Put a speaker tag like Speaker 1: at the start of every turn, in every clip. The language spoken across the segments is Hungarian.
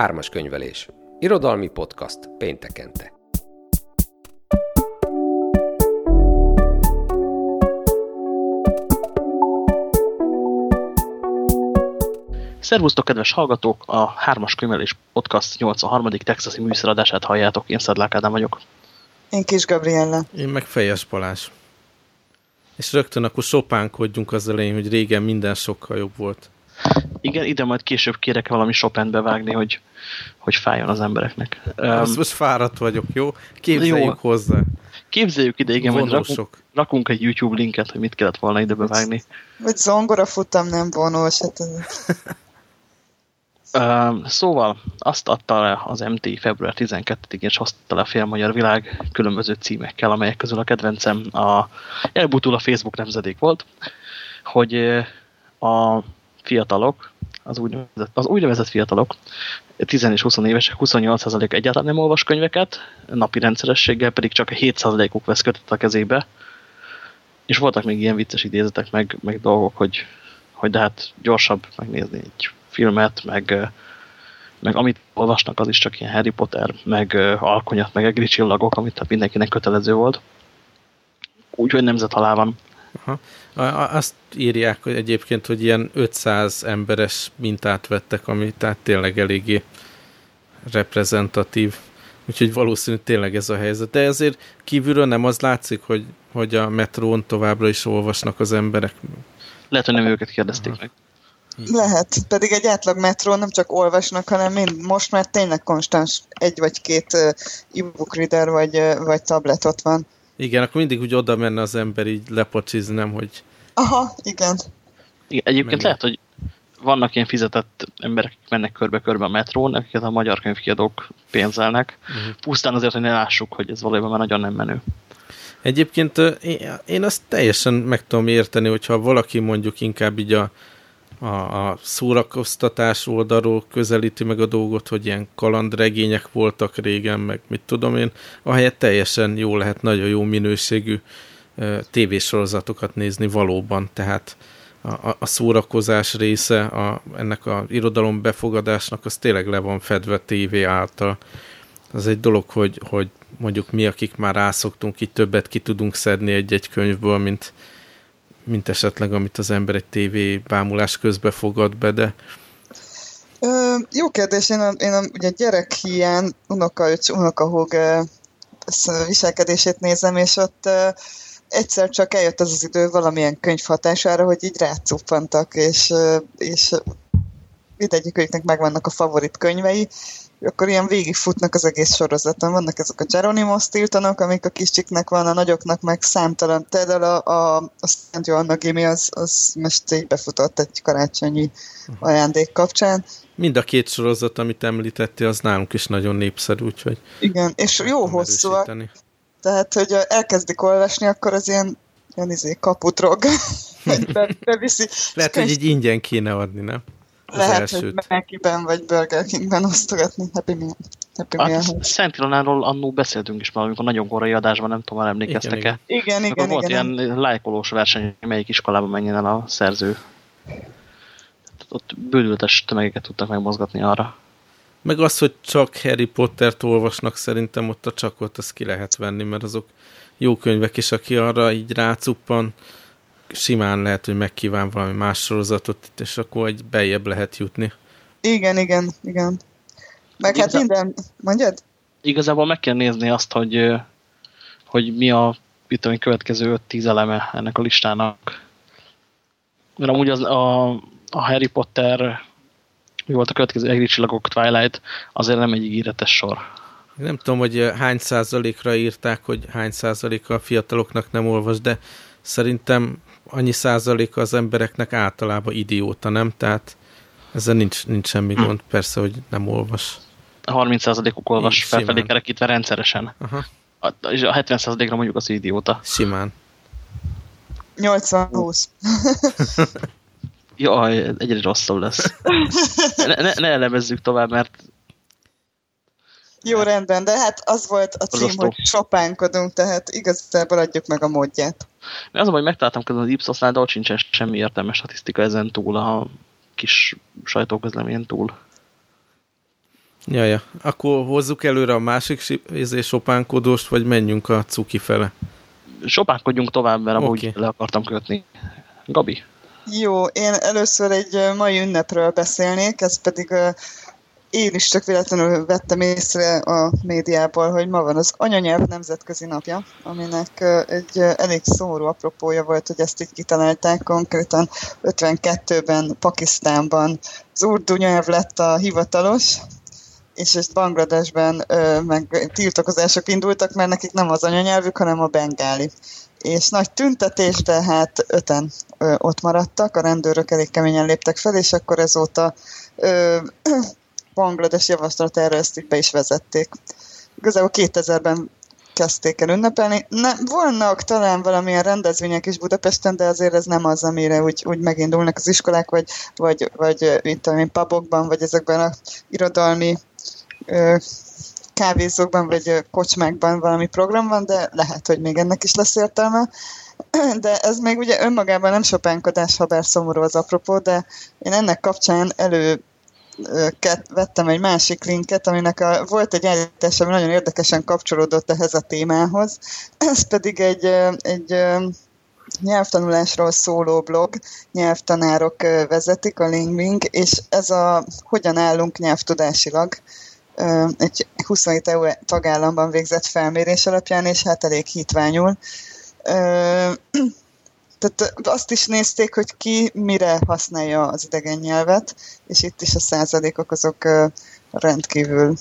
Speaker 1: Ármas könyvelés. Irodalmi podcast péntekente.
Speaker 2: Szervusztok, kedves hallgatók! A Hármas Könyvelés Podcast 83. texasi műszeradását halljátok. Én Szedlák Ádám vagyok.
Speaker 3: Én Kis Gabriella.
Speaker 4: Én meg Fejes Balázs. És rögtön akkor sopánkodjunk az elején, hogy régen minden sokkal jobb volt.
Speaker 2: Igen, ide majd később kérek valami Chopin bevágni, hogy, hogy fájjon az embereknek.
Speaker 4: Most, most fáradt vagyok, jó? Képzeljük jó. hozzá.
Speaker 2: Képzeljük ide, igen, hogy rakunk, rakunk egy YouTube linket, hogy mit kellett volna ide bevágni.
Speaker 3: Vagy zongora futam nem vonós. Hát
Speaker 2: Uh, szóval azt adta le az MT február 12-én, és hozta le a fél magyar világ különböző címekkel, amelyek közül a kedvencem a elbutul a Facebook nemzedék volt, hogy a fiatalok, az úgynevezett, az úgynevezett fiatalok, 10 és 20 évesek, 28% egyáltalán nem olvas könyveket, napi rendszerességgel pedig csak a 7%-uk vesz kötet a kezébe, és voltak még ilyen vicces idézetek, meg, meg dolgok, hogy, hogy de hát gyorsabb megnézni egy filmet, meg, meg amit olvasnak, az is csak ilyen Harry Potter, meg Alkonyat, meg Egri csillagok, amit tehát mindenkinek kötelező volt. Úgyhogy nemzet halál van.
Speaker 4: Aha. Azt írják hogy egyébként, hogy ilyen 500 emberes mintát vettek, ami tehát tényleg eléggé reprezentatív. Úgyhogy valószínű tényleg ez a helyzet. De ezért kívülről nem az látszik, hogy, hogy a metrón továbbra is olvasnak az emberek.
Speaker 2: Lehet, hogy nem őket kérdezték Aha. meg.
Speaker 3: Lehet, pedig egy átlag metró nem csak olvasnak, hanem mind, most már tényleg konstans egy vagy két e-book reader vagy, vagy tablet ott van.
Speaker 4: Igen, akkor mindig úgy oda menne az ember így lepocsizni, nem, hogy...
Speaker 3: Aha, igen.
Speaker 2: igen egyébként Menni. lehet, hogy vannak ilyen fizetett emberek, akik mennek körbe-körbe a metrón, akiket a magyar könyvkiadók pénzelnek, uh mhm. -huh. pusztán azért, hogy ne lássuk, hogy ez valójában már nagyon nem menő.
Speaker 4: Egyébként én azt teljesen meg tudom érteni, hogyha valaki mondjuk inkább így a a, a szórakoztatás oldalról közelíti meg a dolgot, hogy ilyen kalandregények voltak régen, meg mit tudom én, ahelyett teljesen jó lehet, nagyon jó minőségű tévésorozatokat nézni valóban, tehát a, a szórakozás része a, ennek a irodalom befogadásnak az tényleg le van fedve tévé által. Az egy dolog, hogy, hogy mondjuk mi, akik már rászoktunk, így többet ki tudunk szedni egy-egy könyvből, mint, mint esetleg, amit az ember egy tévé bámulás közbe fogad be, de...
Speaker 3: Ö, jó kérdés, én, a, én a, ugye gyerek hiány, unoka, unokahúg viselkedését nézem, és ott ö, egyszer csak eljött az az idő valamilyen könyv hatására, hogy így rácuppantak, és, és mindegyiküknek megvannak a favorit könyvei, akkor ilyen végigfutnak az egész sorozaton. Vannak ezek a Geronimo tiltanok, amik a kicsiknek van, a nagyoknak meg számtalan. Például a, a, a Szent Joanna Gimi az, az most így befutott egy karácsonyi ajándék kapcsán.
Speaker 4: Mind a két sorozat, amit említettél, az nálunk is nagyon népszerű, úgyhogy...
Speaker 3: Igen, és jó hosszú. Tehát, hogy elkezdik olvasni, akkor az ilyen, ilyen izé, kaputrog.
Speaker 4: be, beviszi. Lehet, hogy így ingyen kéne adni, nem?
Speaker 3: Lehet, elsőt. hogy Mac-ben vagy Burger Kingben osztogatni. Happy Meal. Happy
Speaker 2: hát, Meal. Szent Ilonáról annó beszéltünk is valamikor nagyon korai adásban, nem tudom, már emlékeztek-e.
Speaker 3: Igen, igen, igen.
Speaker 2: Volt
Speaker 3: igen,
Speaker 2: ilyen lájkolós verseny, melyik iskolába menjen el a szerző. Ott bődültes tömegeket tudtak megmozgatni arra.
Speaker 4: Meg az, hogy csak Harry Pottert olvasnak, szerintem ott a csakot azt ki lehet venni, mert azok jó könyvek, és aki arra így rácuppan, simán lehet, hogy megkíván valami más sorozatot, és akkor egy bejebb lehet jutni.
Speaker 3: Igen, igen, igen. Meg hát minden, mondjad?
Speaker 2: Igazából meg kell nézni azt, hogy, hogy mi a mit tudom, következő 5-10 eleme ennek a listának. Mert amúgy az, a, a Harry Potter, mi volt a következő Egri Csillagok Twilight, azért nem egy ígéretes sor.
Speaker 4: Nem tudom, hogy hány százalékra írták, hogy hány százaléka a fiataloknak nem olvas, de szerintem annyi százaléka az embereknek általában idióta, nem? Tehát ezzel nincs, nincs semmi hm. gond, persze, hogy nem olvas.
Speaker 2: A 30 százalékuk olvas felfelé kerekítve rendszeresen. Aha. A, és a 70 százalékra mondjuk az idióta.
Speaker 4: Simán.
Speaker 3: 80-20.
Speaker 2: Jaj, egyre rosszabb lesz. Ne, ne, ne elemezzük tovább, mert
Speaker 3: jó, rendben, de hát az volt a cím, hogy sopánkodunk, tehát igazából adjuk meg a módját.
Speaker 2: De az, hogy megtaláltam közben az Ipsosnál, de ott sincsen semmi értelmes statisztika ezen túl, a kis sajtóközleményen túl.
Speaker 4: Ja, ja. Akkor hozzuk előre a másik izé, sopánkodóst, vagy menjünk a cuki fele?
Speaker 2: Sopánkodjunk tovább, mert amúgy okay. le akartam kötni. Gabi?
Speaker 3: Jó, én először egy mai ünnepről beszélnék, ez pedig én is csak véletlenül vettem észre a médiából, hogy ma van az anyanyelv nemzetközi napja, aminek egy elég szomorú apropója volt, hogy ezt így kitalálták konkrétan 52-ben Pakisztánban az urdu nyelv lett a hivatalos, és ezt Bangladesben meg tiltakozások indultak, mert nekik nem az anyanyelvük, hanem a bengáli. És nagy tüntetés, de hát öten ö, ott maradtak, a rendőrök elég keményen léptek fel, és akkor ezóta ö, Banglades javaslat erre ezt be is vezették. Igazából 2000-ben kezdték el ünnepelni. Ne, vannak talán valamilyen rendezvények is Budapesten, de azért ez nem az, amire úgy, úgy megindulnak az iskolák, vagy, vagy, vagy mint tudom pubokban, vagy ezekben a irodalmi ö, kávézókban, vagy kocsmákban valami program van, de lehet, hogy még ennek is lesz értelme. De ez még ugye önmagában nem sopánkodás, ha bár szomorú az apropó, de én ennek kapcsán elő vettem egy másik linket, aminek a, volt egy állítás, ami nagyon érdekesen kapcsolódott ehhez a témához. Ez pedig egy, egy nyelvtanulásról szóló blog, nyelvtanárok vezetik, a Lingling, és ez a hogyan állunk nyelvtudásilag egy 27 EU tagállamban végzett felmérés alapján, és hát elég hitványul. Tehát azt is nézték, hogy ki mire használja az idegen nyelvet, és itt is a százalékok azok rendkívül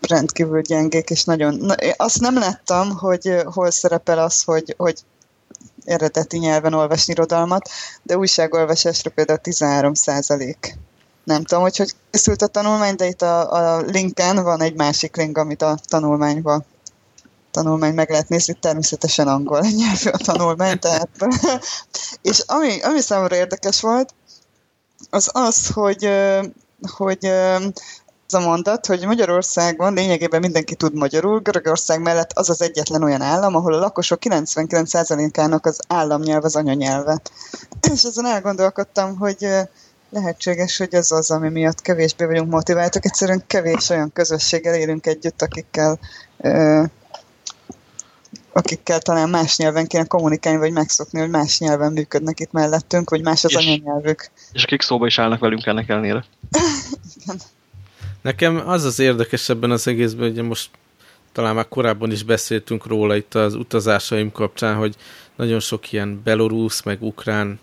Speaker 3: rendkívül gyengék, és nagyon... Na, azt nem láttam, hogy hol szerepel az, hogy, hogy eredeti nyelven olvasni irodalmat, de újságolvasásra például 13 százalék. Nem tudom, hogy hogy készült a tanulmány, de itt a, a linken van egy másik link, amit a tanulmányban tanulmány meg lehet nézni, természetesen angol nyelvű a tanulmány, tehát, és ami, ami számomra érdekes volt, az az, hogy, hogy az a mondat, hogy Magyarországon lényegében mindenki tud magyarul, Görögország mellett az az egyetlen olyan állam, ahol a lakosok 99%-ának az államnyelv az anyanyelve. És ezen elgondolkodtam, hogy lehetséges, hogy ez az, ami miatt kevésbé vagyunk motiváltak. Egyszerűen kevés olyan közösséggel élünk együtt, akikkel akikkel talán más nyelven kéne kommunikálni, vagy megszokni, hogy más nyelven működnek itt mellettünk, vagy más az anyanyelvük.
Speaker 2: És akik szóba is állnak velünk ennek ellenére.
Speaker 4: Igen. Nekem az az érdekes ebben az egészben, hogy most talán már korábban is beszéltünk róla itt az utazásaim kapcsán, hogy nagyon sok ilyen belorusz, meg ukrán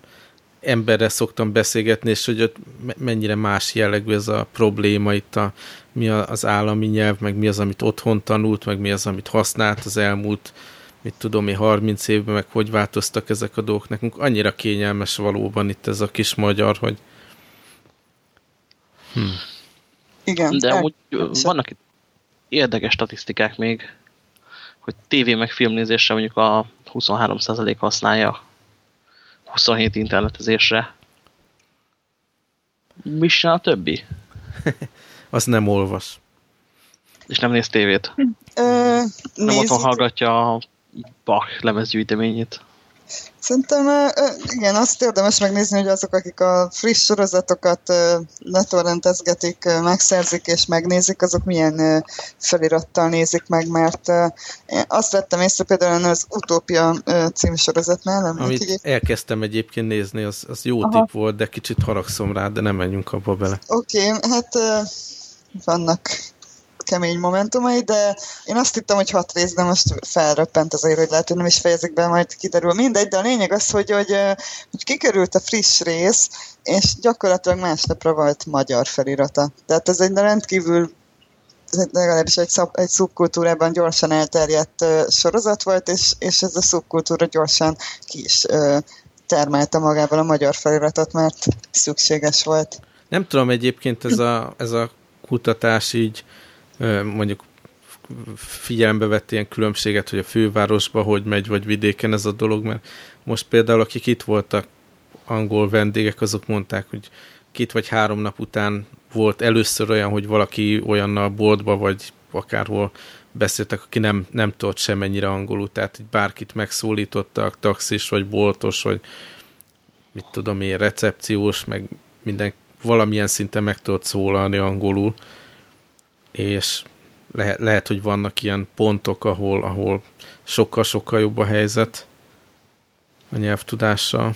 Speaker 4: emberre szoktam beszélgetni, és hogy ott mennyire más jellegű ez a probléma itt, a, mi az állami nyelv, meg mi az, amit otthon tanult, meg mi az, amit használt az elmúlt mit tudom én, 30 évben, meg hogy változtak ezek a dolgok. Nekünk annyira kényelmes valóban itt ez a kis magyar, hogy
Speaker 3: hm. Igen.
Speaker 2: De amúgy vannak itt érdekes statisztikák még, hogy tévé meg filmnézésre mondjuk a 23% használja 27 internetezésre. Mi is a többi?
Speaker 4: Az nem olvas.
Speaker 2: És nem néz tévét. Ö, nem otthon hallgatja a Bach lemezgyűjteményét.
Speaker 3: Szerintem igen, azt érdemes megnézni, hogy azok, akik a friss sorozatokat letorrentezgetik, megszerzik és megnézik, azok milyen felirattal nézik meg, mert azt vettem észre például az Utópia című sorozatnál.
Speaker 4: Amit így... elkezdtem egyébként nézni, az, az jó Aha. tip volt, de kicsit haragszom rá, de nem menjünk abba bele.
Speaker 3: Oké, okay, hát vannak kemény momentumai, de én azt hittem, hogy hat rész, de most felröppent azért, hogy lehet, hogy nem is fejezik be, majd kiderül mindegy, de a lényeg az, hogy, hogy, hogy kikerült a friss rész, és gyakorlatilag másnapra volt magyar felirata. Tehát ez egy rendkívül legalábbis egy, szab, egy szubkultúrában gyorsan elterjedt uh, sorozat volt, és, és ez a szubkultúra gyorsan ki is uh, termelte magával a magyar feliratot, mert szükséges volt.
Speaker 4: Nem tudom egyébként ez a, ez a kutatás így mondjuk figyelembe vett ilyen különbséget, hogy a fővárosba hogy megy, vagy vidéken ez a dolog, mert most például akik itt voltak angol vendégek, azok mondták, hogy két vagy három nap után volt először olyan, hogy valaki olyannal boltba, vagy akárhol beszéltek, aki nem, nem tudott semennyire angolul, tehát hogy bárkit megszólítottak, taxis, vagy boltos, vagy mit tudom én, recepciós, meg minden valamilyen szinten meg tudott szólalni angolul, és lehet, lehet, hogy vannak ilyen pontok, ahol, ahol sokkal-sokkal jobb a helyzet a nyelvtudással.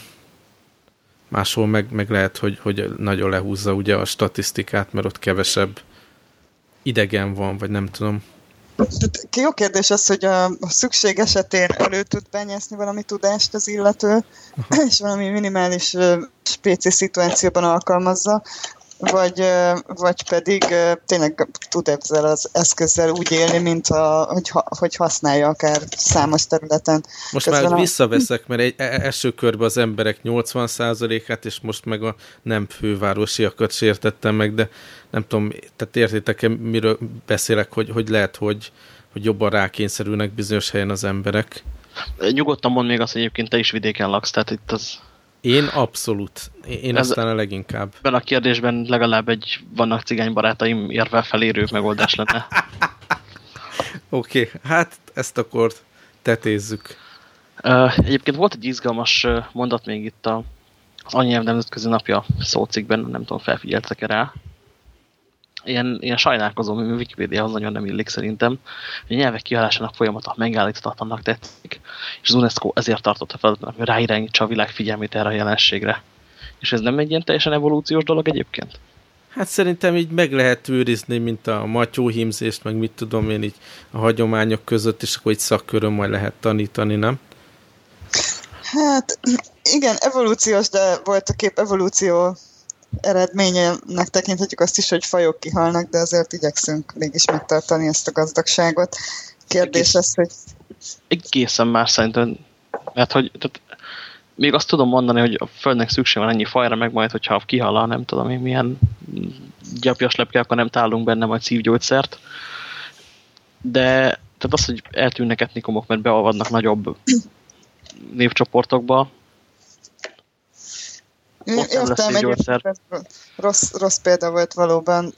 Speaker 4: Máshol meg, meg lehet, hogy, hogy nagyon lehúzza ugye a statisztikát, mert ott kevesebb idegen van, vagy nem tudom.
Speaker 3: Jó kérdés az, hogy a, a szükség esetén elő tud benyeszni valami tudást az illető, és valami minimális spéci szituációban alkalmazza, vagy, vagy pedig tényleg tud ezzel az eszközzel úgy élni, mint a, hogy, hogy használja akár számos területen.
Speaker 4: Most Közben már a... visszaveszek, mert egy e-, első körben az emberek 80%-át, és most meg a nem fővárosiakat sértettem meg, de nem tudom, tehát értitek-e, miről beszélek, hogy, hogy lehet, hogy, hogy jobban rákényszerülnek bizonyos helyen az emberek.
Speaker 2: Nyugodtan mond még azt, hogy egyébként te is vidéken laksz, tehát itt az
Speaker 4: én abszolút. Én Ez, aztán a leginkább.
Speaker 2: Ebben a kérdésben legalább egy vannak cigány barátaim érvel felérő megoldás lenne.
Speaker 4: Oké, okay, hát ezt akkor tetézzük.
Speaker 2: Uh, egyébként volt egy izgalmas mondat még itt a, az anyanyelv nemzetközi napja szócikben, nem tudom, felfigyeltek-e rá ilyen, ilyen sajnálkozó, ami Wikipédiához nagyon nem illik szerintem, hogy a nyelvek kihalásának folyamata megállíthatatlannak tetszik, és az UNESCO ezért tartotta fel, hogy ráirányítsa a világ figyelmét erre a jelenségre. És ez nem egy ilyen teljesen evolúciós dolog egyébként?
Speaker 4: Hát szerintem így meg lehet őrizni, mint a matyóhímzést, meg mit tudom én így a hagyományok között, és akkor egy szakkörön majd lehet tanítani, nem?
Speaker 3: Hát igen, evolúciós, de volt a kép evolúció eredményének tekinthetjük azt is, hogy fajok kihalnak, de azért igyekszünk mégis megtartani ezt a gazdagságot. Kérdés az, hogy...
Speaker 2: Egészen más szerintem, mert hogy tehát, még azt tudom mondani, hogy a Földnek szükség van ennyi fajra, meg majd, hogyha kihal nem tudom én milyen gyapjas lepke, akkor nem találunk benne majd szívgyógyszert. De tehát az, hogy eltűnnek etnikumok, mert beolvadnak nagyobb névcsoportokba,
Speaker 3: Értem, egyébként rossz, rossz példa volt valóban,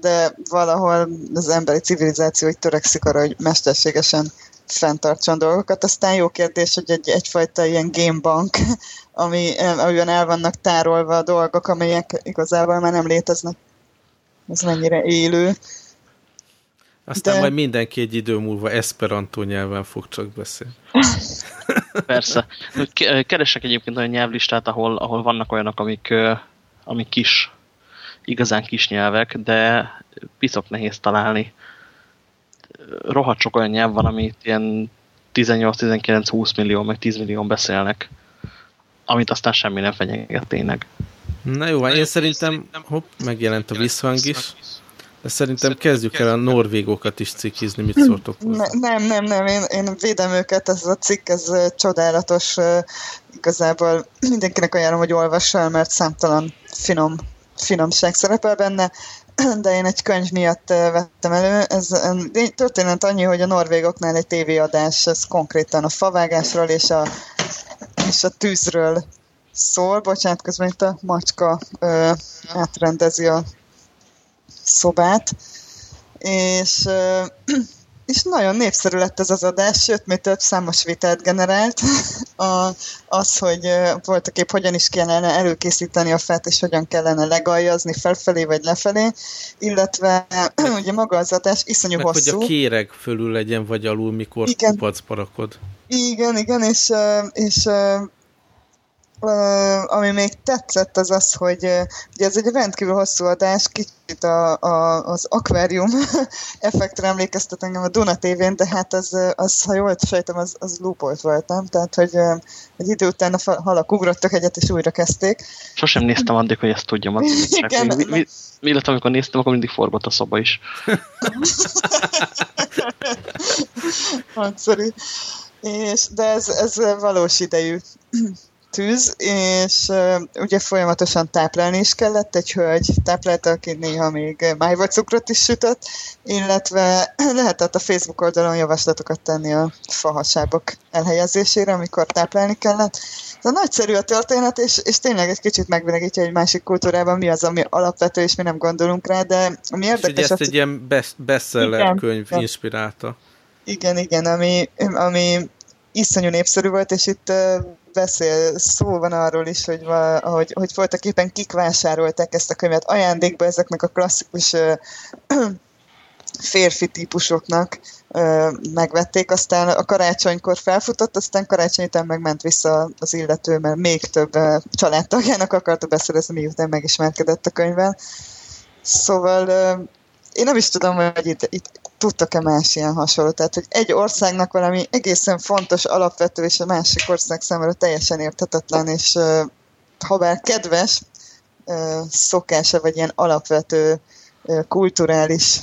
Speaker 3: de valahol az emberi civilizáció így törekszik arra, hogy mesterségesen fenntartson dolgokat. Aztán jó kérdés, hogy egy, egyfajta ilyen gamebank, ami, amiben el vannak tárolva a dolgok, amelyek igazából már nem léteznek. Ez mennyire élő.
Speaker 4: Aztán De... majd mindenki egy idő múlva esperantó nyelven fog csak beszélni.
Speaker 2: Persze. Keresek egyébként olyan nyelvlistát, ahol, ahol vannak olyanok, amik, amik kis, igazán kis nyelvek, de piszok nehéz találni. Rohadt sok olyan nyelv van, amit ilyen 18-19-20 millió, meg 10 millió beszélnek, amit aztán semmi nem fenyeget tényleg.
Speaker 4: Na jó, én szerintem hopp, megjelent a visszhang is. De szerintem kezdjük el a norvégokat is cikkizni, mit szóltok
Speaker 3: hozzá? Ne, nem, nem, nem, én, én védem őket, ez a cikk, ez csodálatos, igazából mindenkinek ajánlom, hogy olvassa mert számtalan finom, finomság szerepel benne, de én egy könyv miatt vettem elő. Ez történet annyi, hogy a norvégoknál egy tévéadás, ez konkrétan a favágásról és a, és a tűzről szól. Bocsánat, közben itt a macska ö, átrendezi a szobát, és, és nagyon népszerű lett ez az adás, sőt, még több számos vitát generált. A, az, hogy voltak épp hogyan is kellene előkészíteni a fát, és hogyan kellene legaljazni felfelé vagy lefelé, illetve ugye maga az adás iszonyú Meg, hosszú.
Speaker 4: hogy a kéreg fölül legyen, vagy alul, mikor igen.
Speaker 3: Igen, igen, és, és ami még tetszett, az az, hogy ugye ez egy rendkívül hosszú adás, kicsit a, a, az akvárium effektre emlékeztet engem a Duna tévén, de hát az, az ha jól sejtem, az, az loopolt volt, nem? Tehát, hogy egy idő után a halak ugrottak egyet, és újra kezdték.
Speaker 2: Sosem néztem addig, hogy ezt tudjam. Az Igen. Mi, mi, mi lett, amikor néztem, akkor mindig forgott a szoba is.
Speaker 3: Nagyszerű. És, de ez, ez valós idejű tűz, és uh, ugye folyamatosan táplálni is kellett, egy hölgy táplálta, aki néha még májvacukrot is sütött, illetve lehetett a Facebook oldalon javaslatokat tenni a fahasábok elhelyezésére, amikor táplálni kellett. Ez a nagyszerű a történet, és, és tényleg egy kicsit megvilegítja egy másik kultúrában, mi az, ami alapvető, és mi nem gondolunk rá, de ami érdekes... És
Speaker 4: ezt egy ilyen best, bestseller igen, könyv igen. inspirálta.
Speaker 3: Igen, igen, ami, ami iszonyú népszerű volt, és itt beszél, szó van arról is, hogy, hogy, hogy voltak éppen kik vásárolták ezt a könyvet ajándékba, ezeknek a klasszikus férfi típusoknak ö, megvették, aztán a karácsonykor felfutott, aztán karácsony után megment vissza az illető, mert még több ö, családtagjának akarta beszerezni, miután megismerkedett a könyvvel. Szóval ö, én nem is tudom, hogy itt, itt tudtak-e más ilyen hasonló. Tehát, hogy egy országnak valami egészen fontos, alapvető, és a másik ország számára teljesen érthetetlen, és ha bár kedves szokása, vagy ilyen alapvető kulturális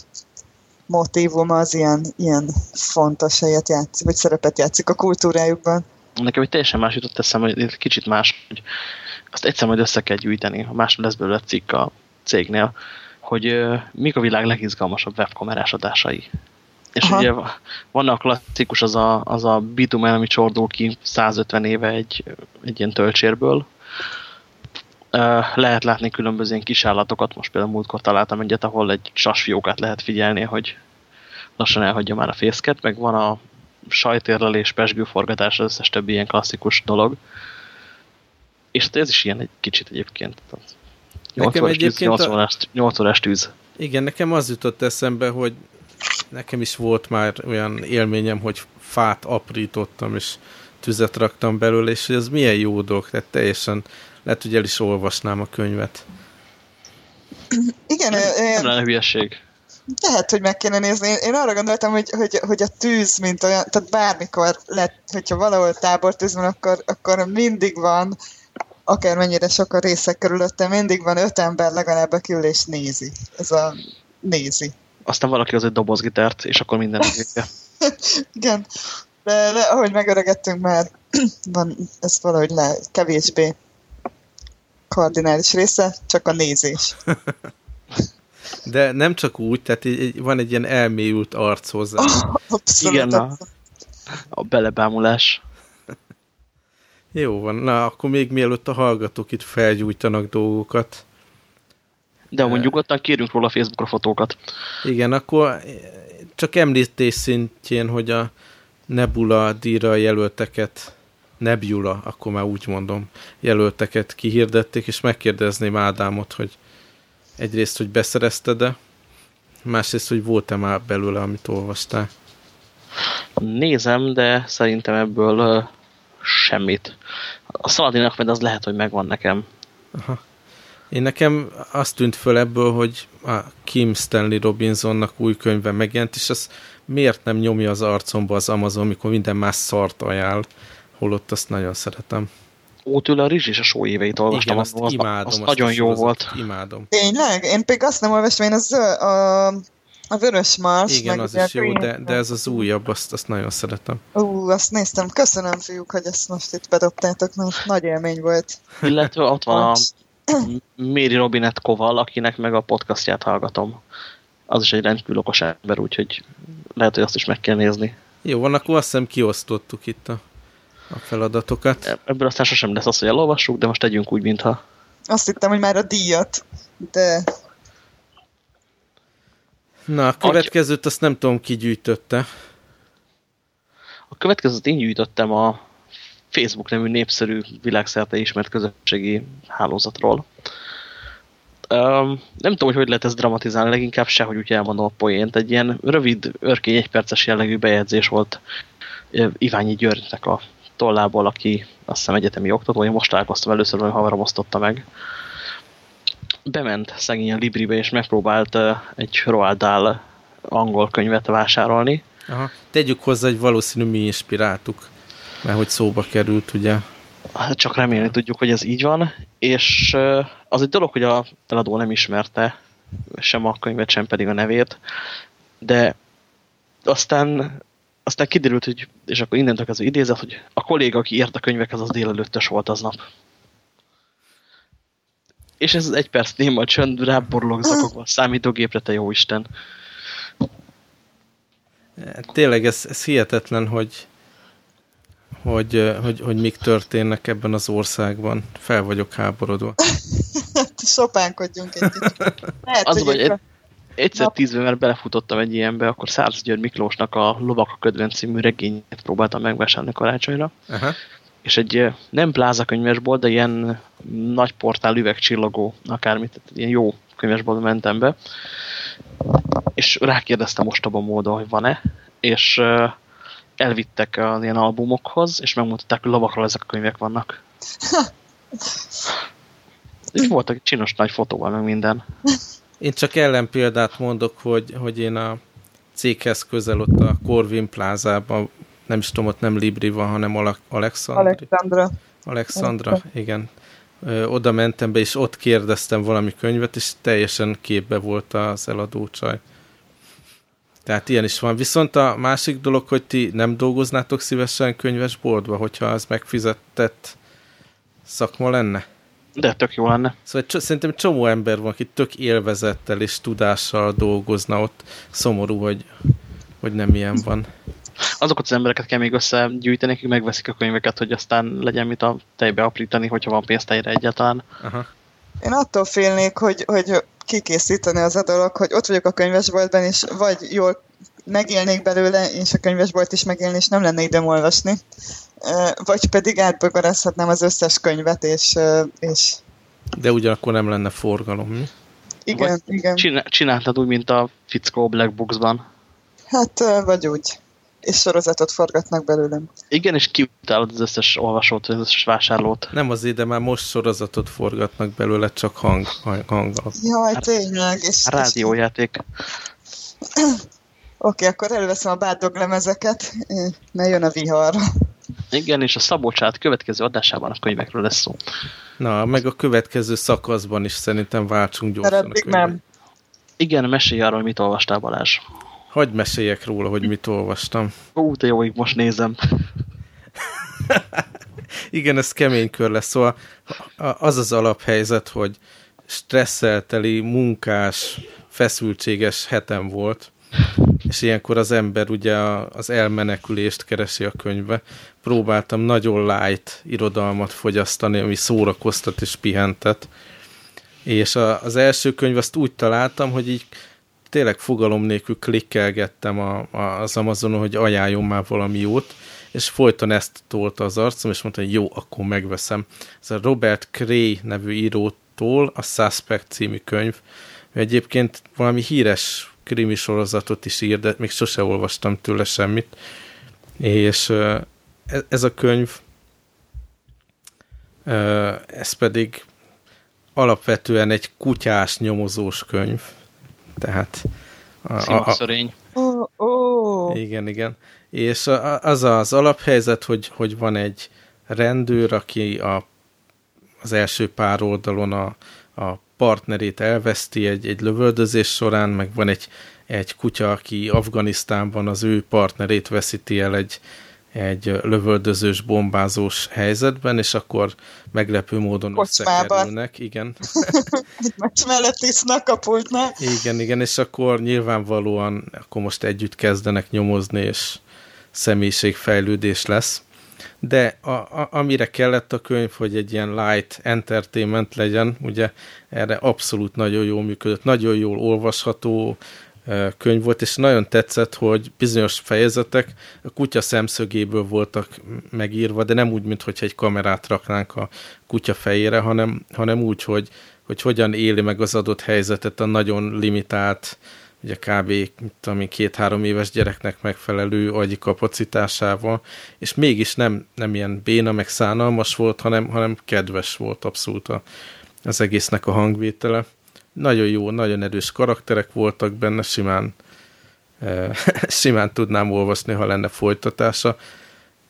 Speaker 3: motívum az ilyen, ilyen fontos helyet játszik, vagy szerepet játszik a kultúrájukban.
Speaker 2: Nekem egy teljesen más jutott eszem, hogy kicsit más, hogy azt egyszer majd össze kell gyűjteni, ha más lesz belőle cikk a cégnél, hogy mik a világ legizgalmasabb webkamerás adásai. És Aha. ugye van a klasszikus, az a, az a bitum ami csordul ki 150 éve egy, egy ilyen töltsérből. Lehet látni különböző ilyen kisállatokat, most például múltkor találtam egyet, ahol egy sasfiókát lehet figyelni, hogy lassan elhagyja már a fészket, meg van a sajtérlelés, pesgőforgatás, az összes többi ilyen klasszikus dolog. És ez is ilyen egy kicsit egyébként. 8 nekem órás egyébként tűz, 8, órás, 8 órás tűz.
Speaker 4: Igen, nekem az jutott eszembe, hogy nekem is volt már olyan élményem, hogy fát aprítottam, és tüzet raktam belőle, és hogy ez milyen jó dolog, tehát teljesen lehet, hogy el is olvasnám a könyvet.
Speaker 3: Igen, nem,
Speaker 2: nem lenne hülyeség.
Speaker 3: Lehet, hogy meg kéne nézni. Én, én arra gondoltam, hogy, hogy, hogy a tűz, mint olyan, tehát bármikor lett, hogyha valahol tábortűz van, akkor, akkor mindig van akármennyire sok a részek körülötte, mindig van öt ember legalább, aki ül és nézi. Ez a nézi.
Speaker 2: Aztán valaki az egy dobozgitárt, és akkor minden vége.
Speaker 3: Igen. De le, ahogy megöregettünk már, van ez valahogy le, kevésbé kardinális része, csak a nézés.
Speaker 4: De nem csak úgy, tehát van egy ilyen elmélyült arc hozzá. Oh,
Speaker 3: abszolút.
Speaker 2: Igen, a, a belebámulás.
Speaker 4: Jó van, na akkor még mielőtt a hallgatók itt felgyújtanak dolgokat.
Speaker 2: De amúgy nyugodtan kérünk róla a Facebookra fotókat.
Speaker 4: Igen, akkor csak említés szintjén, hogy a Nebula díjra jelölteket, Nebula, akkor már úgy mondom, jelölteket kihirdették, és megkérdezném Ádámot, hogy egyrészt, hogy beszerezted-e, másrészt, hogy volt-e már belőle, amit olvastál.
Speaker 2: Nézem, de szerintem ebből semmit. A Szaladin Ahmed az lehet, hogy megvan nekem.
Speaker 4: Aha. Én nekem azt tűnt föl ebből, hogy a Kim Stanley Robinsonnak új könyve megjelent, és az miért nem nyomja az arcomba az Amazon, mikor minden más szart ajánl, holott azt nagyon szeretem.
Speaker 2: Ó, tőle a Rizs és a só éveit olvastam.
Speaker 4: Igen, azt az, imádom.
Speaker 2: Az, az nagyon jó volt.
Speaker 4: Imádom.
Speaker 3: Tényleg? Én pedig azt nem olvastam, én az a, a Vörös Mars.
Speaker 4: Igen, az is jó, de, de ez az újabb, azt, azt nagyon szeretem.
Speaker 3: Ú, azt néztem. Köszönöm, fiúk, hogy ezt most itt bedobtátok, mert nagy élmény volt.
Speaker 2: Illetve ott van a Méri Robinet Koval, akinek meg a podcastját hallgatom. Az is egy rendkívül okos ember, úgyhogy lehet, hogy azt is meg kell nézni.
Speaker 4: Jó, van, akkor azt hiszem kiosztottuk itt a, a feladatokat.
Speaker 2: Ebből aztán sosem lesz az, hogy elolvassuk, de most tegyünk úgy, mintha...
Speaker 3: Azt hittem, hogy már a díjat, de...
Speaker 4: Na, a következőt azt nem tudom, ki gyűjtötte.
Speaker 2: A következőt én gyűjtöttem a Facebook nevű népszerű világszerte ismert közösségi hálózatról. Um, nem tudom, hogy hogy lehet ezt dramatizálni, leginkább se, hogy úgy elmondom a poént. Egy ilyen rövid, örkény, egyperces jellegű bejegyzés volt Iványi Györgynek a tollából, aki azt hiszem egyetemi oktató, én most találkoztam először, hogy havarom osztotta meg. Bement szegény a Libribe, és megpróbált egy Roald Dahl angol könyvet vásárolni.
Speaker 4: Aha. Tegyük hozzá, hogy valószínű mi inspiráltuk mert hogy szóba került, ugye?
Speaker 2: Hát csak remélni tudjuk, hogy ez így van, és az egy dolog, hogy a eladó nem ismerte sem a könyvet, sem pedig a nevét, de aztán, aztán kiderült, hogy, és akkor innentől az idézet, hogy a kolléga, aki írt a könyvekhez, az délelőttös volt aznap. És ez az egy perc néma csönd, ráborulok zakogva a számítógépre, te jó Isten.
Speaker 4: Tényleg ez, ez hihetetlen, hogy, hogy, hogy, hogy mik történnek ebben az országban. Fel vagyok háborodva.
Speaker 3: Sopánkodjunk egy kicsit. Lehet,
Speaker 2: az hogy egy, egyszer tízben, mert belefutottam egy ilyenbe, akkor Száraz György Miklósnak a Lovak a ködven című regényét próbáltam megvásárolni karácsonyra. Aha. És egy nem plázakönyvesból, de ilyen nagy portál üvegcsillagó, akármit, ilyen jó könyvesból mentem be. és rákérdeztem ostoba módon, hogy van-e, és elvittek az ilyen albumokhoz, és megmutatták, hogy lovakról ezek a könyvek vannak. És voltak csinos nagy fotóval, meg minden.
Speaker 4: Én csak ellenpéldát mondok, hogy, hogy én a céghez közel ott a Corvin plázában, nem is tudom, ott nem Libri van, hanem Alexandra.
Speaker 3: Alexandra.
Speaker 4: Alexandra, igen. Ö, oda mentem be, és ott kérdeztem valami könyvet, és teljesen képbe volt az eladócsaj. Tehát ilyen is van. Viszont a másik dolog, hogy ti nem dolgoznátok szívesen könyvesboltba, hogyha az megfizetett szakma lenne?
Speaker 2: De tök jó lenne.
Speaker 4: Szóval szerintem csomó ember van, aki tök élvezettel és tudással dolgozna ott. Szomorú, hogy, hogy nem ilyen van.
Speaker 2: Azokat az embereket kell még összegyűjteni, akik megveszik a könyveket, hogy aztán legyen mit a tejbe aprítani, hogyha van pénztejre egyáltalán. Aha.
Speaker 3: Én attól félnék, hogy, hogy kikészíteni az a dolog, hogy ott vagyok a könyvesboltban, és vagy jól megélnék belőle, és a könyvesbolt is megélni, és nem lenne időm olvasni. Vagy pedig átbogarázhatnám az összes könyvet, és, és...
Speaker 4: De ugyanakkor nem lenne forgalom, mi?
Speaker 3: Igen, vagy igen.
Speaker 2: Csináltad úgy, mint a fickó Black Box-ban.
Speaker 3: Hát, vagy úgy. És sorozatot forgatnak belőlem.
Speaker 2: Igen, és kiutálod az összes olvasót, az összes vásárlót.
Speaker 4: Nem azért, de már most sorozatot forgatnak belőle, csak hang, hanggal.
Speaker 3: Jaj, tényleg. És,
Speaker 2: rádiójáték.
Speaker 3: Oké, okay, akkor előveszem a bádog lemezeket, mert jön a vihar.
Speaker 2: Igen, és a Szabolcsát következő adásában a könyvekről lesz szó.
Speaker 4: Na, meg a következő szakaszban is szerintem váltsunk gyorsan
Speaker 3: nem.
Speaker 2: Igen, mesélj arról, mit olvastál Balázs.
Speaker 4: Hogy meséljek róla, hogy mit olvastam.
Speaker 2: Ó, te jó, most nézem.
Speaker 4: Igen, ez kemény kör lesz. Szóval az az alaphelyzet, hogy stresszelteli, munkás, feszültséges hetem volt, és ilyenkor az ember ugye az elmenekülést keresi a könyvbe. Próbáltam nagyon light irodalmat fogyasztani, ami szórakoztat és pihentet. És a, az első könyv azt úgy találtam, hogy így tényleg fogalom nélkül klikkelgettem a, a, az Amazonon, hogy ajánljon már valami jót, és folyton ezt tolta az arcom, és mondta, hogy jó, akkor megveszem. Ez a Robert Cray nevű írótól a Suspect című könyv. Egyébként valami híres krimi sorozatot is ír, de még sose olvastam tőle semmit. És e, ez a könyv, ez pedig alapvetően egy kutyás nyomozós könyv. Tehát
Speaker 2: a, a, a,
Speaker 3: oh, oh.
Speaker 4: Igen, igen. És az az alaphelyzet, hogy, hogy van egy rendőr, aki a, az első pár oldalon a, a partnerét elveszti egy, egy lövöldözés során, meg van egy, egy kutya, aki Afganisztánban az ő partnerét veszíti el egy, egy lövöldözős, bombázós helyzetben, és akkor meglepő módon Kocsmában. összekerülnek. Igen.
Speaker 3: egy meccs mellett isznak a pultnál.
Speaker 4: Igen, igen, és akkor nyilvánvalóan akkor most együtt kezdenek nyomozni, és személyiségfejlődés lesz de a, a, amire kellett a könyv, hogy egy ilyen light entertainment legyen, ugye erre abszolút nagyon jól működött, nagyon jól olvasható könyv volt, és nagyon tetszett, hogy bizonyos fejezetek a kutya szemszögéből voltak megírva, de nem úgy, mintha egy kamerát raknánk a kutya fejére, hanem, hanem úgy, hogy, hogy hogyan éli meg az adott helyzetet a nagyon limitált ugye kb. tudom két-három éves gyereknek megfelelő agyi kapacitásával, és mégis nem, nem ilyen béna, meg szánalmas volt, hanem, hanem kedves volt abszolút a, az egésznek a hangvétele. Nagyon jó, nagyon erős karakterek voltak benne, simán, e, simán tudnám olvasni, ha lenne folytatása.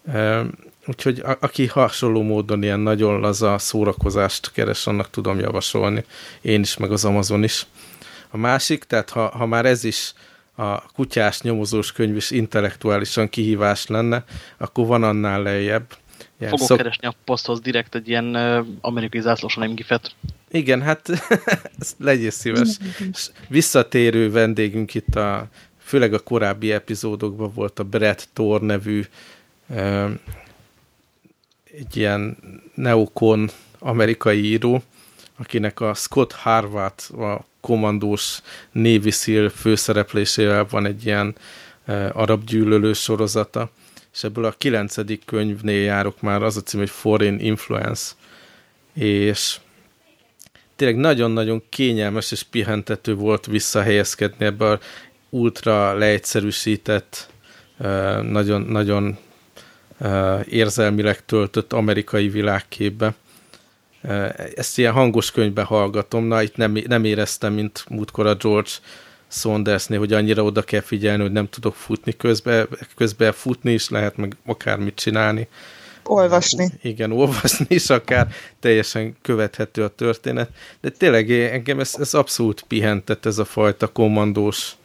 Speaker 4: E, úgyhogy a, aki hasonló módon ilyen nagyon laza szórakozást keres, annak tudom javasolni. Én is, meg az Amazon is. A másik, tehát ha, ha már ez is a kutyás nyomozós könyv is intellektuálisan kihívás lenne, akkor van annál lejjebb.
Speaker 2: Ilyen Fogok szok... keresni a poszthoz direkt egy ilyen uh, amerikai zászlós gifet.
Speaker 4: Igen, hát legyél szíves. Visszatérő vendégünk itt a, főleg a korábbi epizódokban volt a Brett Thor nevű uh, egy ilyen neokon amerikai író, akinek a Scott Harvard a kommandós Navy SEAL főszereplésével van egy ilyen e, arab gyűlölő sorozata, és ebből a kilencedik könyvnél járok már, az a cím, hogy Foreign Influence, és tényleg nagyon-nagyon kényelmes és pihentető volt visszahelyezkedni ebbe a ultra leegyszerűsített, nagyon, nagyon érzelmileg töltött amerikai világképbe. Ezt ilyen hangos könyvben hallgatom, na itt nem, nem éreztem, mint múltkor a George Saundersnél, hogy annyira oda kell figyelni, hogy nem tudok futni közben, közben futni is lehet, meg akármit csinálni.
Speaker 3: Olvasni.
Speaker 4: Igen, olvasni is akár, teljesen követhető a történet, de tényleg engem ez, ez abszolút pihentett ez a fajta kommandós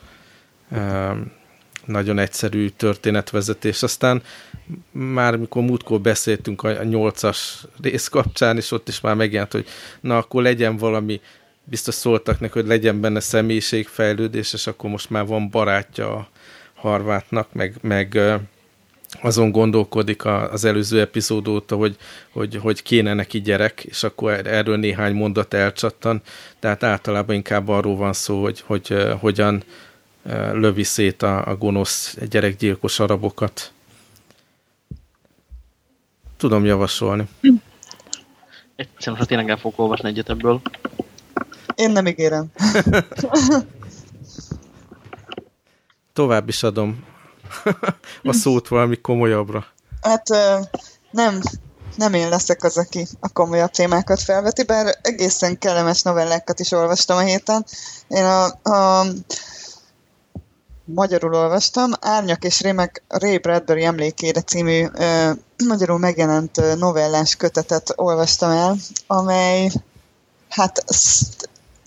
Speaker 4: nagyon egyszerű történetvezetés. Aztán már mikor múltkor beszéltünk a nyolcas rész kapcsán, és ott is már megjelent, hogy na akkor legyen valami, biztos szóltak neki, hogy legyen benne személyiségfejlődés, és akkor most már van barátja a Harvátnak, meg, meg azon gondolkodik az előző epizód óta, hogy, hogy, hogy kéne neki gyerek, és akkor er-, erről néhány mondat elcsattan, tehát általában inkább arról van szó, hogy, hogy hogyan lövi szét a, a gonosz gyerekgyilkos arabokat. Tudom javasolni.
Speaker 2: Egyszerűen most tényleg el fogok olvasni egyet ebből.
Speaker 3: Én nem ígérem.
Speaker 4: Tovább is adom a szót valami komolyabbra.
Speaker 3: Hát nem, nem én leszek az, aki a komolyabb témákat felveti, bár egészen kellemes novellákat is olvastam a héten. Én a, a magyarul olvastam, Árnyak és Rémek Ray Bradbury emlékére című ö, magyarul megjelent novellás kötetet olvastam el, amely hát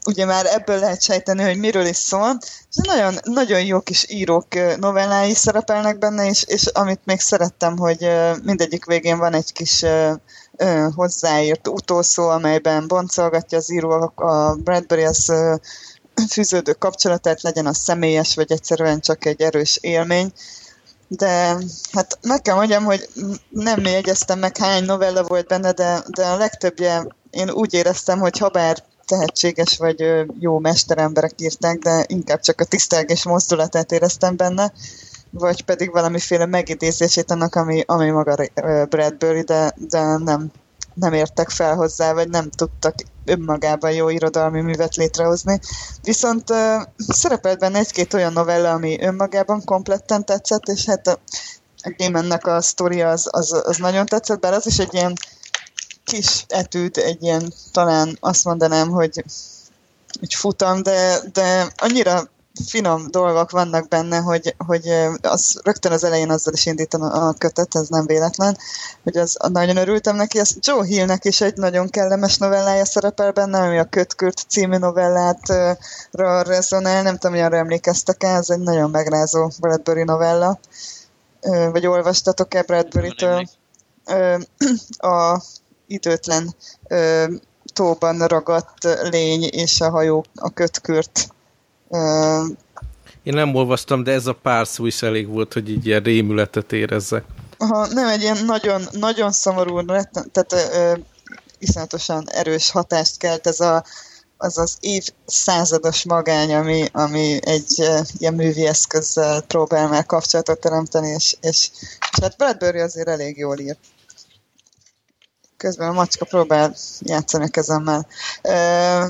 Speaker 3: ugye már ebből lehet sejteni, hogy miről is szól. És nagyon, nagyon jó kis írók novellái szerepelnek benne, és, és amit még szerettem, hogy mindegyik végén van egy kis hozzáírt utószó, amelyben boncolgatja az író a Bradbury az fűződő kapcsolatát, legyen az személyes, vagy egyszerűen csak egy erős élmény. De hát meg kell mondjam, hogy nem jegyeztem meg hány novella volt benne, de, de a legtöbbje én úgy éreztem, hogy ha bár tehetséges vagy jó mesteremberek írták, de inkább csak a tisztelgés mozdulatát éreztem benne, vagy pedig valamiféle megidézését annak, ami, ami maga Bradbury, de, de nem, nem értek fel hozzá, vagy nem tudtak önmagában jó irodalmi művet létrehozni. Viszont uh, szerepelt benne egy-két olyan novella, ami önmagában kompletten tetszett, és hát a, a Gaimannek a sztoria az, az, az nagyon tetszett, bár az is egy ilyen kis etűt, egy ilyen, talán azt mondanám, hogy, hogy futam, de, de annyira finom dolgok vannak benne, hogy, hogy az rögtön az elején azzal is indítan a kötet, ez nem véletlen, hogy az nagyon örültem neki. Az Joe Hillnek is egy nagyon kellemes novellája szerepel benne, ami a Kötkürt című novellátra rezonál, nem tudom, hogy arra emlékeztek el, ez egy nagyon megrázó Bradbury novella. Vagy olvastatok-e Bradbury-től? A időtlen tóban ragadt lény és a hajó a kötkürt
Speaker 4: én nem olvastam, de ez a pár szó is elég volt, hogy így ilyen rémületet érezzek.
Speaker 3: Aha, nem egy ilyen nagyon, nagyon szomorú, tehát ö, iszonyatosan erős hatást kelt ez a, az az évszázados magány, ami, ami egy uh, ilyen művi eszközzel próbál már kapcsolatot teremteni, és, és, és hát Bradbury azért elég jól írt közben a macska próbál játszani a kezemmel. E,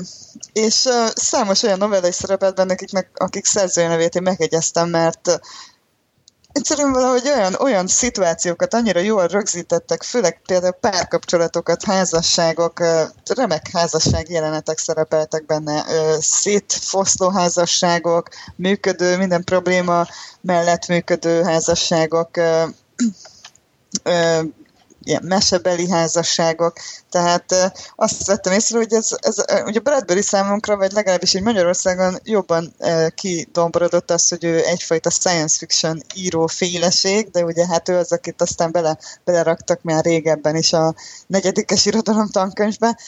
Speaker 3: és e, számos olyan novella is szerepelt benne, akiknek, akik szerzői nevét én megjegyeztem, mert egyszerűen valahogy olyan, olyan szituációkat annyira jól rögzítettek, főleg például párkapcsolatokat, házasságok, remek házasság jelenetek szerepeltek benne, szétfoszló házasságok, működő, minden probléma mellett működő házasságok, ilyen mesebeli házasságok, tehát azt vettem észre, hogy ez, ez ugye Bradbury számunkra, vagy legalábbis egy Magyarországon jobban kidomborodott az, hogy ő egyfajta science fiction író féleség, de ugye hát ő az, akit aztán bele, beleraktak már régebben is a negyedikes irodalom tankönyvbe,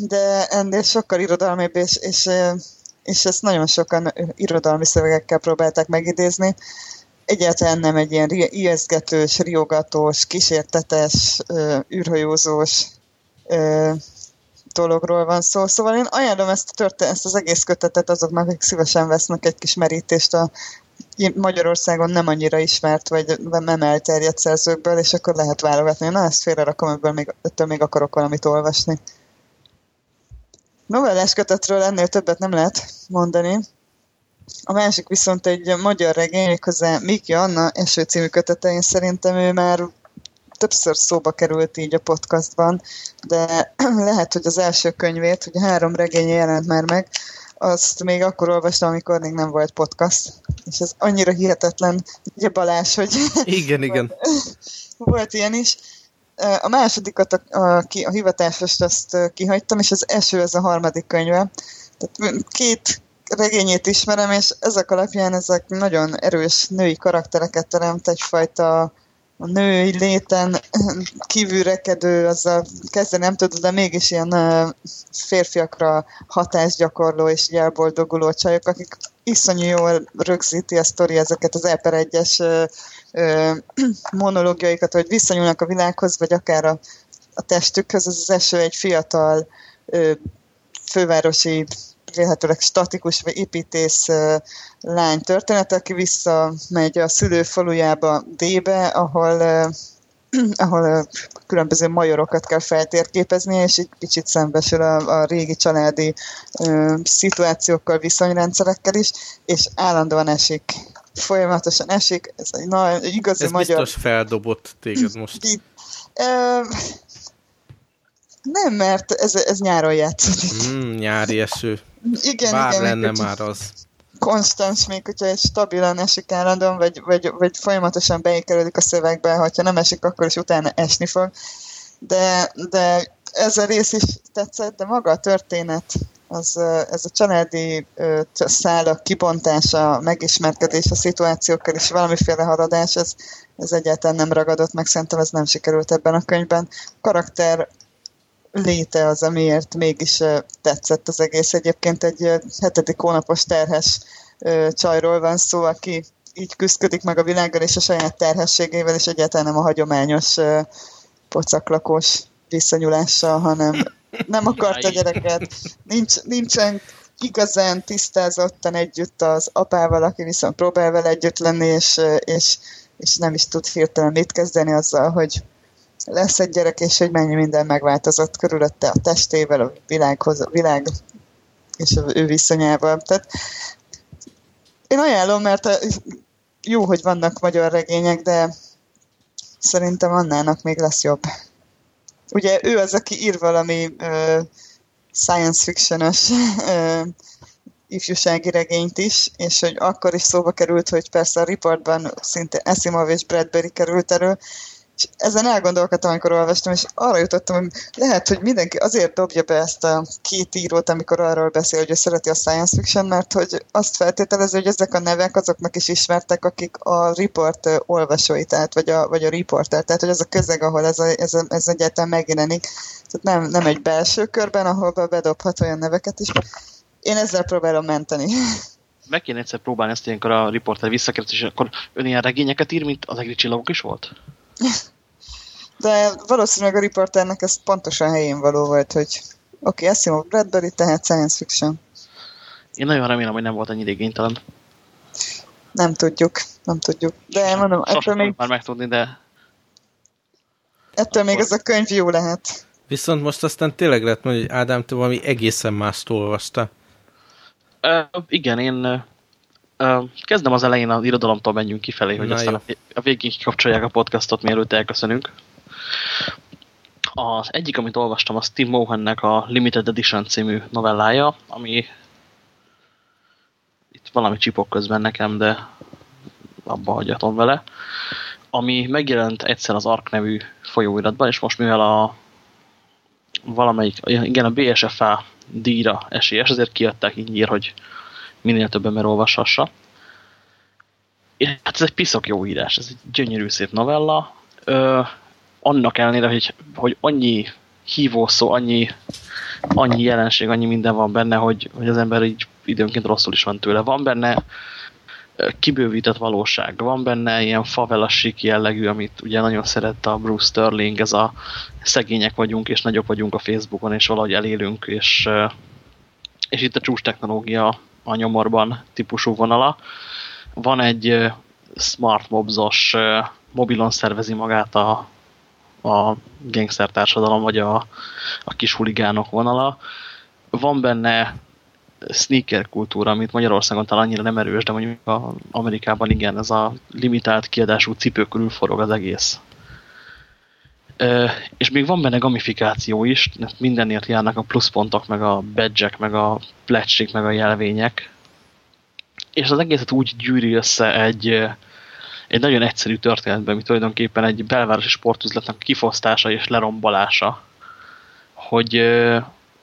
Speaker 3: de ennél sokkal irodalmibb, és, és, és ezt nagyon sokan irodalmi szövegekkel próbálták megidézni, egyáltalán nem egy ilyen ijesztgetős, riogatós, kísértetes, űrhajózós dologról van szó. Szóval én ajánlom ezt, a történ- ezt az egész kötetet azoknak, akik szívesen vesznek egy kis merítést a Magyarországon nem annyira ismert, vagy nem elterjedt szerzőkből, és akkor lehet válogatni. Na, ezt félre rakom, ebből még, ettől még akarok valamit olvasni. novellás kötetről ennél többet nem lehet mondani. A másik viszont egy magyar regény, méghozzá Miki Anna eső című kötete, én szerintem ő már többször szóba került így a podcastban, de lehet, hogy az első könyvét, hogy három regénye jelent már meg, azt még akkor olvastam, amikor még nem volt podcast. És ez annyira hihetetlen, ugye Balázs, hogy...
Speaker 4: Igen, igen.
Speaker 3: volt ilyen is. A másodikat, a, a, a hivatásost azt kihagytam, és az eső ez a harmadik könyve. Tehát két regényét ismerem, és ezek alapján ezek nagyon erős női karaktereket teremt, egyfajta a női léten kívülrekedő, azzal kezdeni nem tudod, de mégis ilyen férfiakra hatásgyakorló és elboldoguló csajok, akik iszonyú jól rögzíti a sztori ezeket az Eper egyes monológiaikat, hogy viszonyulnak a világhoz, vagy akár a, a testükhöz. Ez az eső egy fiatal ö, fővárosi vélhetőleg statikus vagy építész lány történet, aki visszamegy a szülőfalujába D-be, ahol, ahol különböző majorokat kell feltérképezni, és egy kicsit szembesül a, a régi családi ö, szituációkkal, viszonyrendszerekkel is, és állandóan esik. Folyamatosan esik, ez egy na, igazi
Speaker 4: ez
Speaker 3: magyar...
Speaker 4: biztos feldobott téged most.
Speaker 3: Ö, nem, mert ez, ez nyáron játszódik.
Speaker 4: Mm, nyári eső.
Speaker 3: Igen,
Speaker 4: Bár
Speaker 3: igen.
Speaker 4: lenne már az.
Speaker 3: Konstans, még hogyha egy stabilan esik állandóan, vagy, vagy, vagy folyamatosan beékelődik a szövegbe, hogyha nem esik, akkor is utána esni fog. De, de ez a rész is tetszett, de maga a történet, az, ez a családi szálak kibontása, megismerkedés a szituációkkal és valamiféle haradás, ez, ez egyáltalán nem ragadott meg, szerintem ez nem sikerült ebben a könyvben. Karakter léte az, amiért mégis tetszett az egész. Egyébként egy hetedik hónapos terhes csajról van szó, aki így küzdködik meg a világgal és a saját terhességével, és egyáltalán nem a hagyományos pocaklakos visszanyulással, hanem nem akart a gyereket, nincs, nincsen igazán tisztázottan együtt az apával, aki viszont próbál vele együtt lenni, és, és, és nem is tud hirtelen mit kezdeni azzal, hogy lesz egy gyerek, és hogy mennyi minden megváltozott körülötte a testével, a világhoz, a világ és a ő viszonyával. Tehát én ajánlom, mert jó, hogy vannak magyar regények, de szerintem Annának még lesz jobb. Ugye ő az, aki ír valami uh, science fiction-ös uh, ifjúsági regényt is, és hogy akkor is szóba került, hogy persze a riportban szinte Asimov és Bradbury került elő, és ezen elgondolkodtam, amikor olvastam, és arra jutottam, hogy lehet, hogy mindenki azért dobja be ezt a két írót, amikor arról beszél, hogy ő szereti a science fiction, mert hogy azt feltételező, hogy ezek a nevek azoknak is ismertek, akik a report olvasói, tehát, vagy a, vagy a reporter, tehát hogy az a közeg, ahol ez, a, ez, a, ez egyáltalán megjelenik. Tehát nem, nem egy belső körben, ahol bedobhat olyan neveket is. Én ezzel próbálom menteni.
Speaker 2: Meg kéne egyszer próbálni ezt ilyenkor a riporter visszakérdez, és akkor ön ilyen regényeket ír, mint az egri csillagok is volt?
Speaker 3: De valószínűleg a riporternek ez pontosan helyén való volt, hogy oké, okay, Asimov Bradbury, tehát science fiction.
Speaker 2: Én nagyon remélem, hogy nem volt annyi igénytelen.
Speaker 3: Nem tudjuk, nem tudjuk. De mondom, ettől még...
Speaker 2: már megtudni, de...
Speaker 3: Ettől még ez a könyv jó lehet.
Speaker 4: Viszont most aztán tényleg lehet mondani, hogy Ádám, te valami egészen mást olvasta.
Speaker 2: Uh, igen, én uh, kezdem az elején az irodalomtól menjünk kifelé, hogy Na aztán jó. a végén kikapcsolják a podcastot, mielőtt elköszönünk. Az egyik, amit olvastam, az Tim Mohannek a Limited Edition című novellája, ami itt valami csipok közben nekem, de abba hagyjatom vele, ami megjelent egyszer az Ark nevű folyóiratban, és most mivel a valamelyik, igen, a BSFA díjra esélyes, ezért kiadták így hogy minél több ember olvashassa. Hát ez egy piszok jó írás, ez egy gyönyörű szép novella. Ö, annak ellenére, hogy, hogy annyi hívószó, annyi, annyi jelenség, annyi minden van benne, hogy, hogy az ember így időnként rosszul is van tőle. Van benne kibővített valóság, van benne ilyen favelasik jellegű, amit ugye nagyon szerette a Bruce Sterling, ez a szegények vagyunk, és nagyok vagyunk a Facebookon, és valahogy elélünk, és, és itt a csúcs technológia a nyomorban típusú vonala. Van egy smart mobzos, mobilon szervezi magát a, a gangster társadalom, vagy a, a kis huligánok vonala. van benne sneaker kultúra, amit Magyarországon talán annyira nem erős, de mondjuk a Amerikában igen, ez a limitált kiadású cipő körül forog az egész. És még van benne gamifikáció is, mindenért járnak a pluszpontok, meg a badge meg a pletsék, meg a jelvények. És az egészet úgy gyűri össze egy, egy nagyon egyszerű történetben, ami tulajdonképpen egy belvárosi sportüzletnek kifosztása és lerombolása, hogy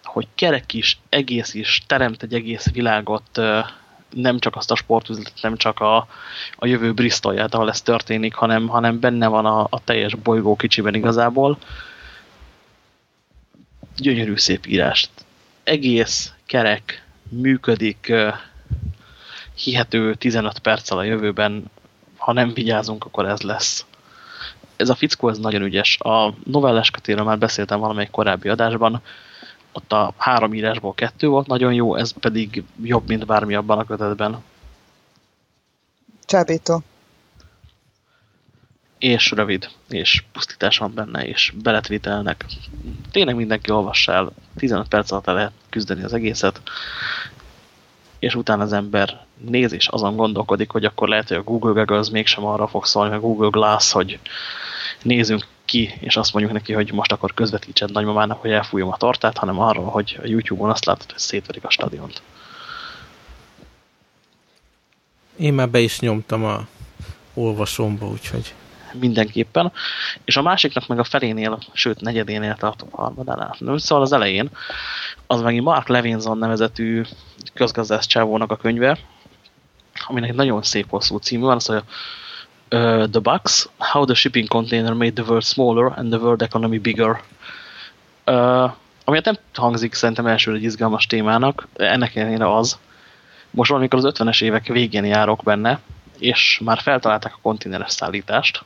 Speaker 2: hogy kerek is, egész is, teremt egy egész világot, nem csak azt a sportüzlet, nem csak a, a jövő Bristolját, ahol ez történik, hanem, hanem benne van a, a teljes bolygó kicsiben igazából. Gyönyörű szép írást. Egész, kerek, működik, hihető 15 perccel a jövőben, ha nem vigyázunk, akkor ez lesz. Ez a fickó, ez nagyon ügyes. A novellás már beszéltem valamelyik korábbi adásban, ott a három írásból kettő volt nagyon jó, ez pedig jobb, mint bármi abban a kötetben.
Speaker 3: Csábító.
Speaker 2: És rövid, és pusztítás van benne, és beletvételnek. Tényleg mindenki olvassa el, 15 perc alatt el lehet küzdeni az egészet, és utána az ember néz és azon gondolkodik, hogy akkor lehet, hogy a Google Goggles mégsem arra fog szólni, a Google Glass, hogy nézzünk ki, és azt mondjuk neki, hogy most akkor közvetítsed nagymamának, hogy elfújom a tortát, hanem arról, hogy a YouTube-on azt látod, hogy szétverik a stadiont.
Speaker 4: Én már be is nyomtam a olvasomba, úgyhogy...
Speaker 2: Mindenképpen. És a másiknak meg a felénél, sőt negyedénél tartok harmadánál. Szóval az elején, az meg Mark Levinson nevezetű közgazdász csávónak a könyve, aminek egy nagyon szép hosszú című van, az, hogy uh, the Bucks, How the Shipping Container Made the World Smaller and the World Economy Bigger. Uh, ami nem hangzik szerintem elsőre egy izgalmas témának, ennek ellenére az. Most valamikor az 50-es évek végén járok benne, és már feltalálták a konténeres szállítást,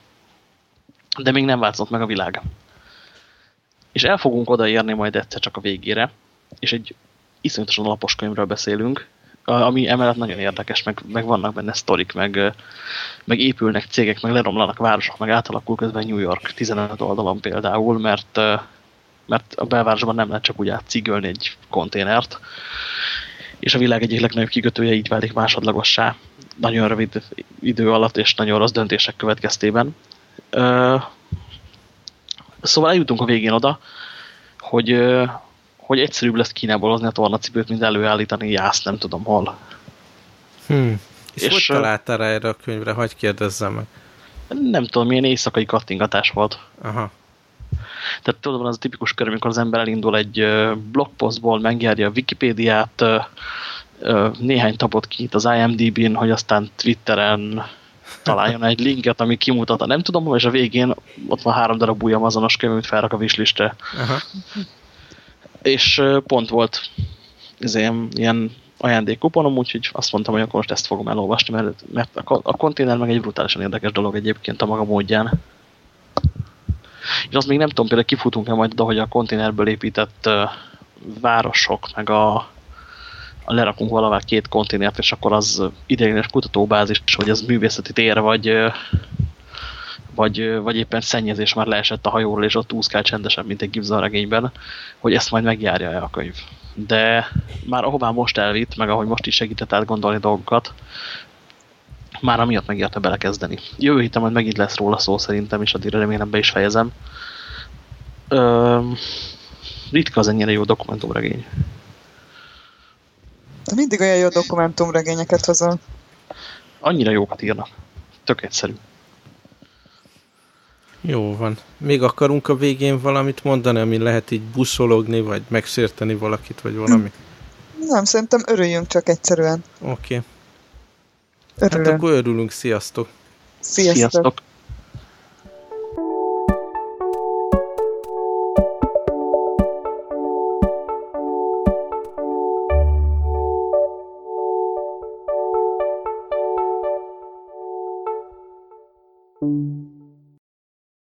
Speaker 2: de még nem változott meg a világ. És el fogunk odaérni majd egyszer csak a végére, és egy iszonyatosan alapos könyvről beszélünk, ami emellett nagyon érdekes, meg, meg vannak benne sztorik, meg, meg épülnek cégek, meg leromlanak városok, meg átalakul közben New York 15 oldalon például, mert, mert a belvárosban nem lehet csak úgy átcigölni egy konténert, és a világ egyik legnagyobb kikötője így válik másodlagossá nagyon rövid idő alatt, és nagyon rossz döntések következtében. Szóval eljutunk a végén oda, hogy, hogy egyszerűbb lesz Kínából hozni a tornacipőt, mint előállítani jász, nem tudom hol.
Speaker 4: Hmm. És, és hogy találtál rá erre a könyvre? Hagyj kérdezzem meg.
Speaker 2: Nem tudom, milyen éjszakai kattingatás volt.
Speaker 4: Aha.
Speaker 2: Tehát tudod, az a tipikus kör, amikor az ember elindul egy blogpostból, megjárja a Wikipédiát, néhány tapot kinyit az IMDb-n, hogy aztán Twitteren találjon egy linket, ami kimutat a nem tudom, és a végén ott van három darab új Amazonos könyv, amit felrak a wishlistre. Aha és pont volt ez ilyen, ilyen ajándékkuponom, úgyhogy azt mondtam, hogy akkor most ezt fogom elolvasni, mert, mert a, a konténer meg egy brutálisan érdekes dolog egyébként a maga módján. És azt még nem tudom, például kifutunk-e majd oda, hogy a konténerből épített uh, városok, meg a, a lerakunk valahová két konténert, és akkor az ideiglenes kutatóbázis, hogy ez művészeti tér, vagy, vagy, vagy éppen szennyezés már leesett a hajóról, és ott úszkál csendesen, mint egy Gibson regényben, hogy ezt majd megjárja-e a könyv. De már ahová most elvitt, meg ahogy most is segített átgondolni dolgokat, már amiatt megérte belekezdeni. Jövő héten majd megint lesz róla szó szerintem, és addigra remélem be is fejezem. Ö, ritka az ennyire jó dokumentumregény.
Speaker 3: De mindig olyan jó dokumentumregényeket hozol.
Speaker 2: Annyira jókat írnak. Tök egyszerű.
Speaker 4: Jó van. Még akarunk a végén valamit mondani, ami lehet így buszologni, vagy megsérteni valakit, vagy valami?
Speaker 3: Nem, szerintem örüljünk csak egyszerűen.
Speaker 4: Oké. Okay. Hát akkor örülünk, sziasztok!
Speaker 3: Sziasztok! sziasztok.